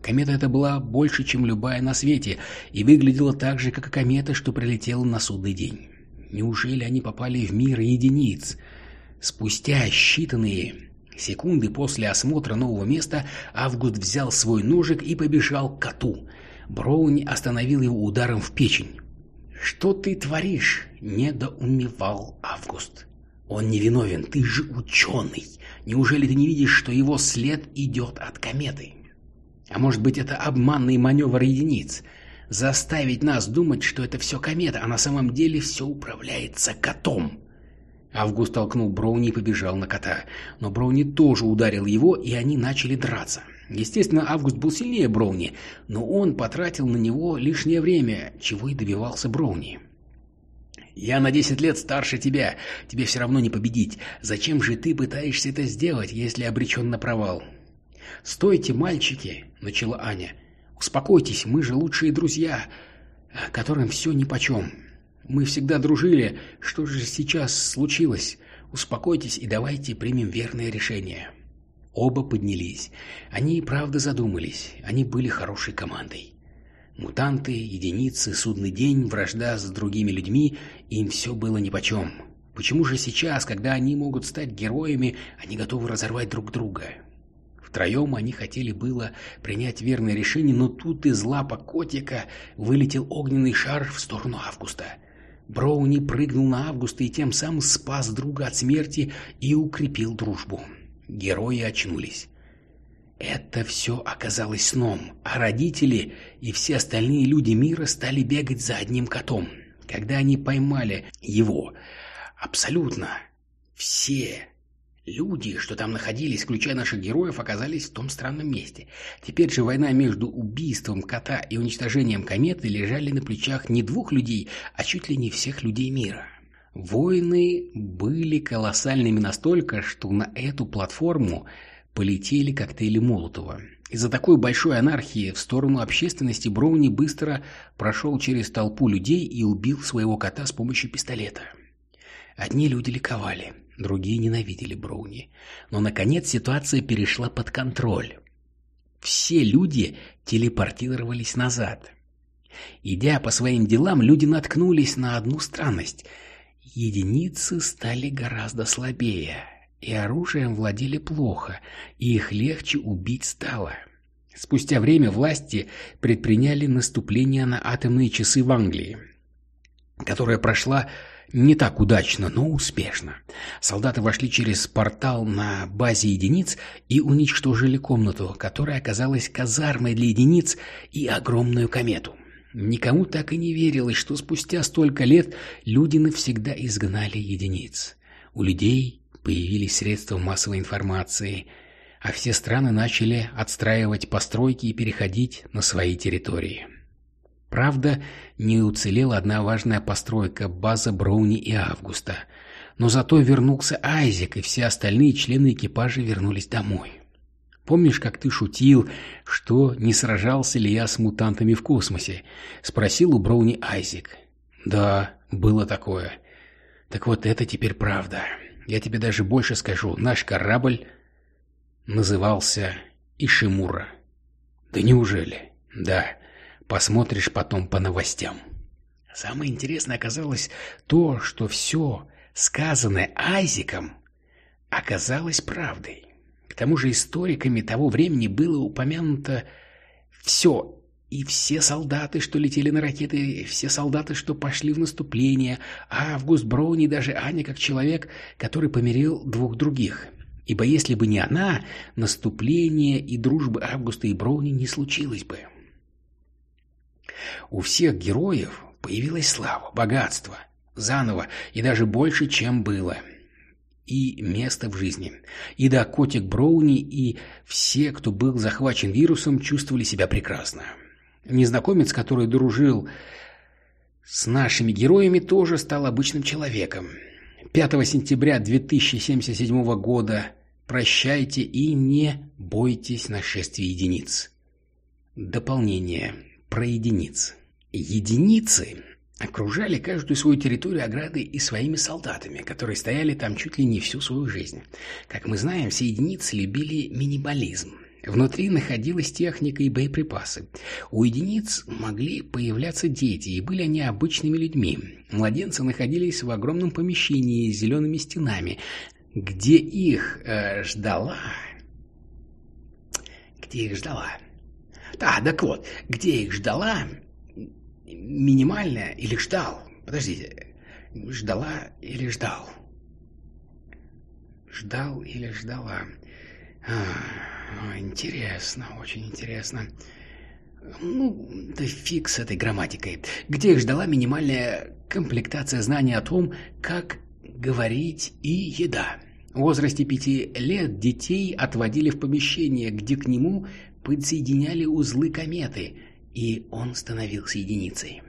Комета эта была больше, чем любая на свете, и выглядела так же, как и комета, что прилетела на судный день. Неужели они попали в мир единиц? Спустя считанные секунды после осмотра нового места Август взял свой ножик и побежал к коту. Броуни остановил его ударом в печень. «Что ты творишь?» — недоумевал Август. «Он невиновен, ты же ученый!» Неужели ты не видишь, что его след идет от кометы? А может быть, это обманный маневр единиц? Заставить нас думать, что это все комета, а на самом деле все управляется котом. Август толкнул Броуни и побежал на кота. Но Броуни тоже ударил его, и они начали драться. Естественно, Август был сильнее Броуни, но он потратил на него лишнее время, чего и добивался Броуни. Я на десять лет старше тебя. Тебе все равно не победить. Зачем же ты пытаешься это сделать, если обречен на провал? «Стойте, мальчики!» — начала Аня. «Успокойтесь, мы же лучшие друзья, которым все нипочем. Мы всегда дружили. Что же сейчас случилось? Успокойтесь и давайте примем верное решение». Оба поднялись. Они и правда задумались. Они были хорошей командой. Мутанты, единицы, судный день, вражда с другими людьми, им все было нипочем. Почему же сейчас, когда они могут стать героями, они готовы разорвать друг друга? Втроем они хотели было принять верное решение, но тут из лапа котика вылетел огненный шар в сторону Августа. Броуни прыгнул на Августа и тем самым спас друга от смерти и укрепил дружбу. Герои очнулись. Это все оказалось сном, а родители и все остальные люди мира стали бегать за одним котом. Когда они поймали его, абсолютно все люди, что там находились, включая наших героев, оказались в том странном месте. Теперь же война между убийством кота и уничтожением кометы лежали на плечах не двух людей, а чуть ли не всех людей мира. Войны были колоссальными настолько, что на эту платформу полетели коктейли Молотова. Из-за такой большой анархии в сторону общественности Броуни быстро прошел через толпу людей и убил своего кота с помощью пистолета. Одни люди ликовали, другие ненавидели Броуни. Но, наконец, ситуация перешла под контроль. Все люди телепортировались назад. Идя по своим делам, люди наткнулись на одну странность. Единицы стали гораздо слабее и оружием владели плохо, и их легче убить стало. Спустя время власти предприняли наступление на атомные часы в Англии, которая прошла Не так удачно, но успешно. Солдаты вошли через портал на базе единиц и уничтожили комнату, которая оказалась казармой для единиц и огромную комету. Никому так и не верилось, что спустя столько лет люди навсегда изгнали единиц. У людей появились средства массовой информации, а все страны начали отстраивать постройки и переходить на свои территории. Правда, не уцелела одна важная постройка – база Броуни и Августа. Но зато вернулся Айзек, и все остальные члены экипажа вернулись домой. Помнишь, как ты шутил, что не сражался ли я с мутантами в космосе? Спросил у Броуни Айзек. Да, было такое. Так вот, это теперь правда. Я тебе даже больше скажу. Наш корабль назывался Ишимура. Да неужели? Да. Посмотришь потом по новостям. Самое интересное оказалось то, что все, сказанное Айзеком, оказалось правдой. К тому же историками того времени было упомянуто все, и все солдаты, что летели на ракеты, и все солдаты, что пошли в наступление, а Август Броуни даже Аня как человек, который помирил двух других. Ибо если бы не она, наступление и дружбы Августа и Броуни не случилось бы. У всех героев появилась слава, богатство, заново и даже больше, чем было. И место в жизни. И да, котик Броуни и все, кто был захвачен вирусом, чувствовали себя прекрасно. Незнакомец, который дружил с нашими героями, тоже стал обычным человеком. 5 сентября 2077 года прощайте и не бойтесь нашествия единиц. Дополнение про единиц. Единицы окружали каждую свою территорию оградой и своими солдатами, которые стояли там чуть ли не всю свою жизнь. Как мы знаем, все единицы любили минимализм. Внутри находилась техника и боеприпасы. У единиц могли появляться дети, и были они обычными людьми. Младенцы находились в огромном помещении с зелеными стенами, где их э, ждала... Где их ждала да, так вот, где их ждала минимальная или ждал? Подождите, ждала или ждал? Ждал или ждала? А, интересно, очень интересно. Ну, да фиг с этой грамматикой. Где их ждала минимальная комплектация знаний о том, как говорить и еда? В возрасте пяти лет детей отводили в помещение, где к нему подсоединяли узлы кометы, и он становился единицей.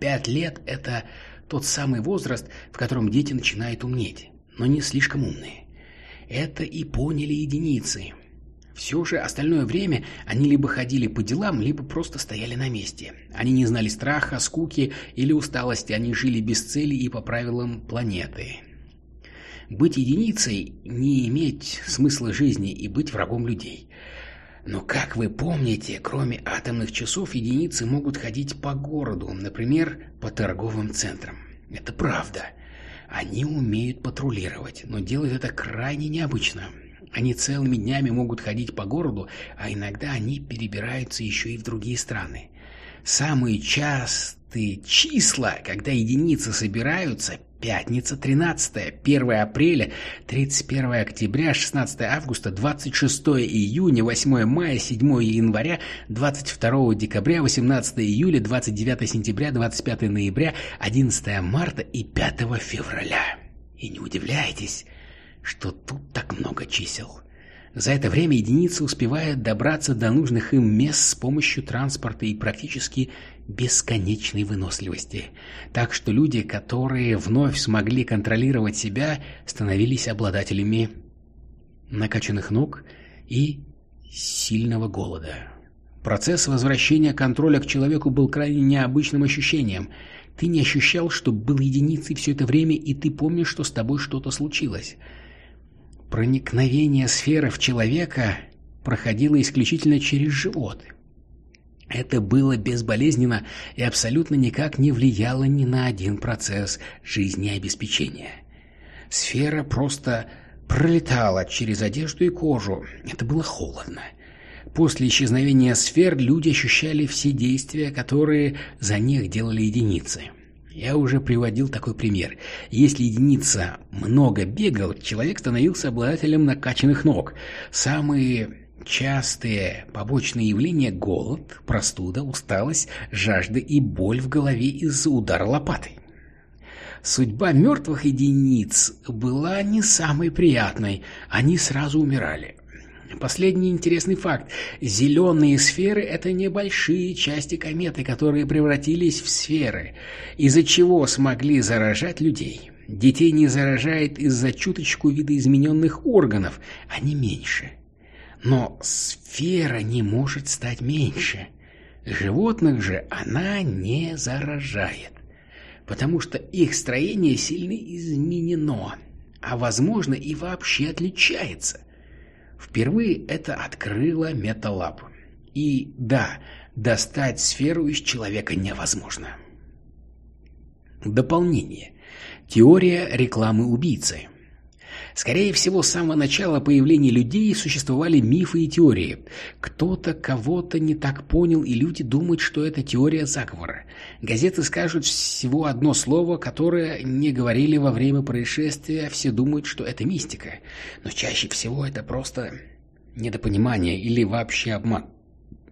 Пять лет – это тот самый возраст, в котором дети начинают умнеть, но не слишком умные. Это и поняли единицы. Все же остальное время они либо ходили по делам, либо просто стояли на месте. Они не знали страха, скуки или усталости, они жили без цели и по правилам планеты. Быть единицей – не иметь смысла жизни и быть врагом людей – но, как вы помните, кроме атомных часов, единицы могут ходить по городу, например, по торговым центрам. Это правда. Они умеют патрулировать, но делают это крайне необычно. Они целыми днями могут ходить по городу, а иногда они перебираются еще и в другие страны. Самые частые числа, когда единицы собираются, Пятница 13, 1 апреля, 31 октября, 16 августа, 26 июня, 8 мая, 7 января, 22 декабря, 18 июля, 29 сентября, 25 ноября, 11 марта и 5 февраля. И не удивляйтесь, что тут так много чисел. За это время единицы успевают добраться до нужных им мест с помощью транспорта и практически бесконечной выносливости. Так что люди, которые вновь смогли контролировать себя, становились обладателями накачанных ног и сильного голода. Процесс возвращения контроля к человеку был крайне необычным ощущением. Ты не ощущал, что был единицей все это время, и ты помнишь, что с тобой что-то случилось. Проникновение сферы в человека проходило исключительно через живот. Это было безболезненно и абсолютно никак не влияло ни на один процесс жизнеобеспечения. Сфера просто пролетала через одежду и кожу. Это было холодно. После исчезновения сфер люди ощущали все действия, которые за них делали единицы. Я уже приводил такой пример. Если единица много бегал, человек становился обладателем накачанных ног. Самые частые побочные явления – голод, простуда, усталость, жажда и боль в голове из-за удара лопатой. Судьба мертвых единиц была не самой приятной, они сразу умирали. Последний интересный факт. Зеленые сферы – это небольшие части кометы, которые превратились в сферы, из-за чего смогли заражать людей. Детей не заражает из-за чуточку видоизмененных органов, они меньше. Но сфера не может стать меньше. Животных же она не заражает, потому что их строение сильно изменено, а возможно и вообще отличается – Впервые это открыло Металаб. И да, достать сферу из человека невозможно. Дополнение. Теория рекламы убийцы. Скорее всего, с самого начала появления людей существовали мифы и теории. Кто-то кого-то не так понял, и люди думают, что это теория заговора. Газеты скажут всего одно слово, которое не говорили во время происшествия, все думают, что это мистика. Но чаще всего это просто недопонимание или вообще обман,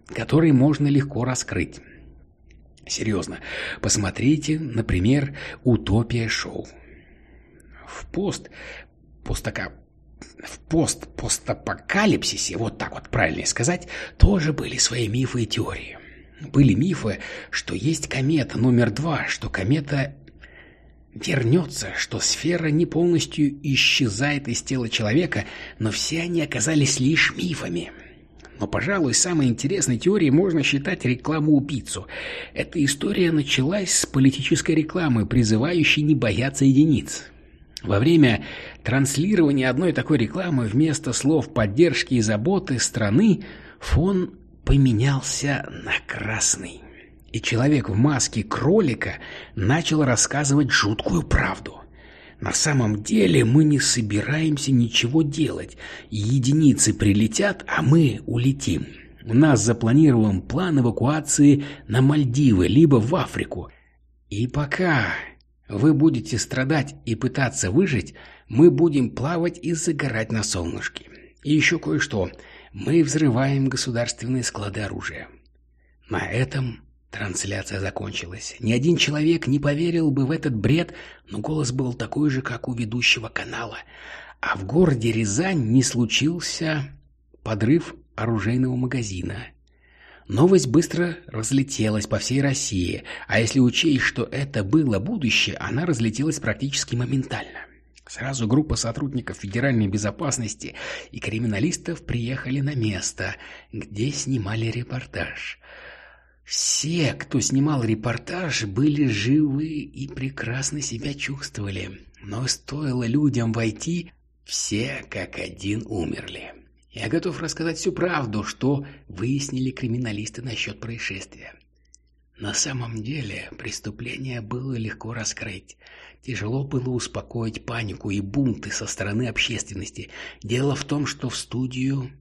который можно легко раскрыть. Серьезно, посмотрите, например, «Утопия шоу». В пост постака... в пост-постапокалипсисе, вот так вот правильно сказать, тоже были свои мифы и теории. Были мифы, что есть комета номер два, что комета вернется, что сфера не полностью исчезает из тела человека, но все они оказались лишь мифами. Но, пожалуй, самой интересной теорией можно считать рекламу-убийцу. Эта история началась с политической рекламы, призывающей не бояться единиц. Во время транслирования одной такой рекламы вместо слов поддержки и заботы страны фон поменялся на красный. И человек в маске кролика начал рассказывать жуткую правду. На самом деле мы не собираемся ничего делать. Единицы прилетят, а мы улетим. У нас запланирован план эвакуации на Мальдивы, либо в Африку. И пока вы будете страдать и пытаться выжить, мы будем плавать и загорать на солнышке. И еще кое-что. Мы взрываем государственные склады оружия. На этом трансляция закончилась. Ни один человек не поверил бы в этот бред, но голос был такой же, как у ведущего канала. А в городе Рязань не случился подрыв оружейного магазина. Новость быстро разлетелась по всей России, а если учесть, что это было будущее, она разлетелась практически моментально. Сразу группа сотрудников Федеральной безопасности и криминалистов приехали на место, где снимали репортаж. Все, кто снимал репортаж, были живы и прекрасно себя чувствовали, но стоило людям войти, все как один умерли. Я готов рассказать всю правду, что выяснили криминалисты насчет происшествия. На самом деле преступление было легко раскрыть. Тяжело было успокоить панику и бунты со стороны общественности. Дело в том, что в студию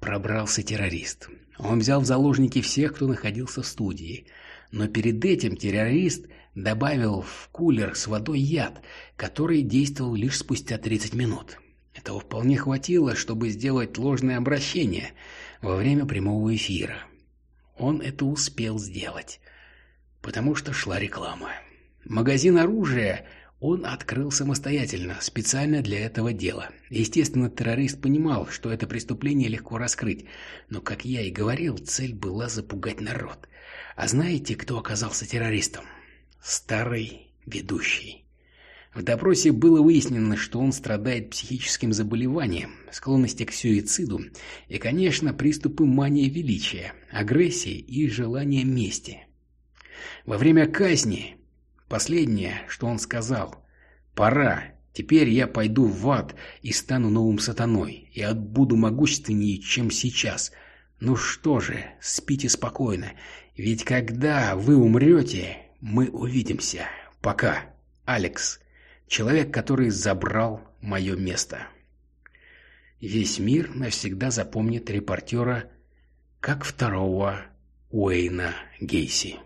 пробрался террорист. Он взял в заложники всех, кто находился в студии. Но перед этим террорист добавил в кулер с водой яд, который действовал лишь спустя 30 минут. Этого вполне хватило, чтобы сделать ложное обращение во время прямого эфира. Он это успел сделать, потому что шла реклама. Магазин оружия он открыл самостоятельно, специально для этого дела. Естественно, террорист понимал, что это преступление легко раскрыть, но, как я и говорил, цель была запугать народ. А знаете, кто оказался террористом? Старый ведущий. В допросе было выяснено, что он страдает психическим заболеванием, склонности к суициду и, конечно, приступы мании величия, агрессии и желания мести. Во время казни последнее, что он сказал «Пора, теперь я пойду в ад и стану новым сатаной, и буду могущественнее, чем сейчас. Ну что же, спите спокойно, ведь когда вы умрете, мы увидимся. Пока, Алекс». Человек, который забрал мое место. Весь мир навсегда запомнит репортера как второго Уэйна Гейси.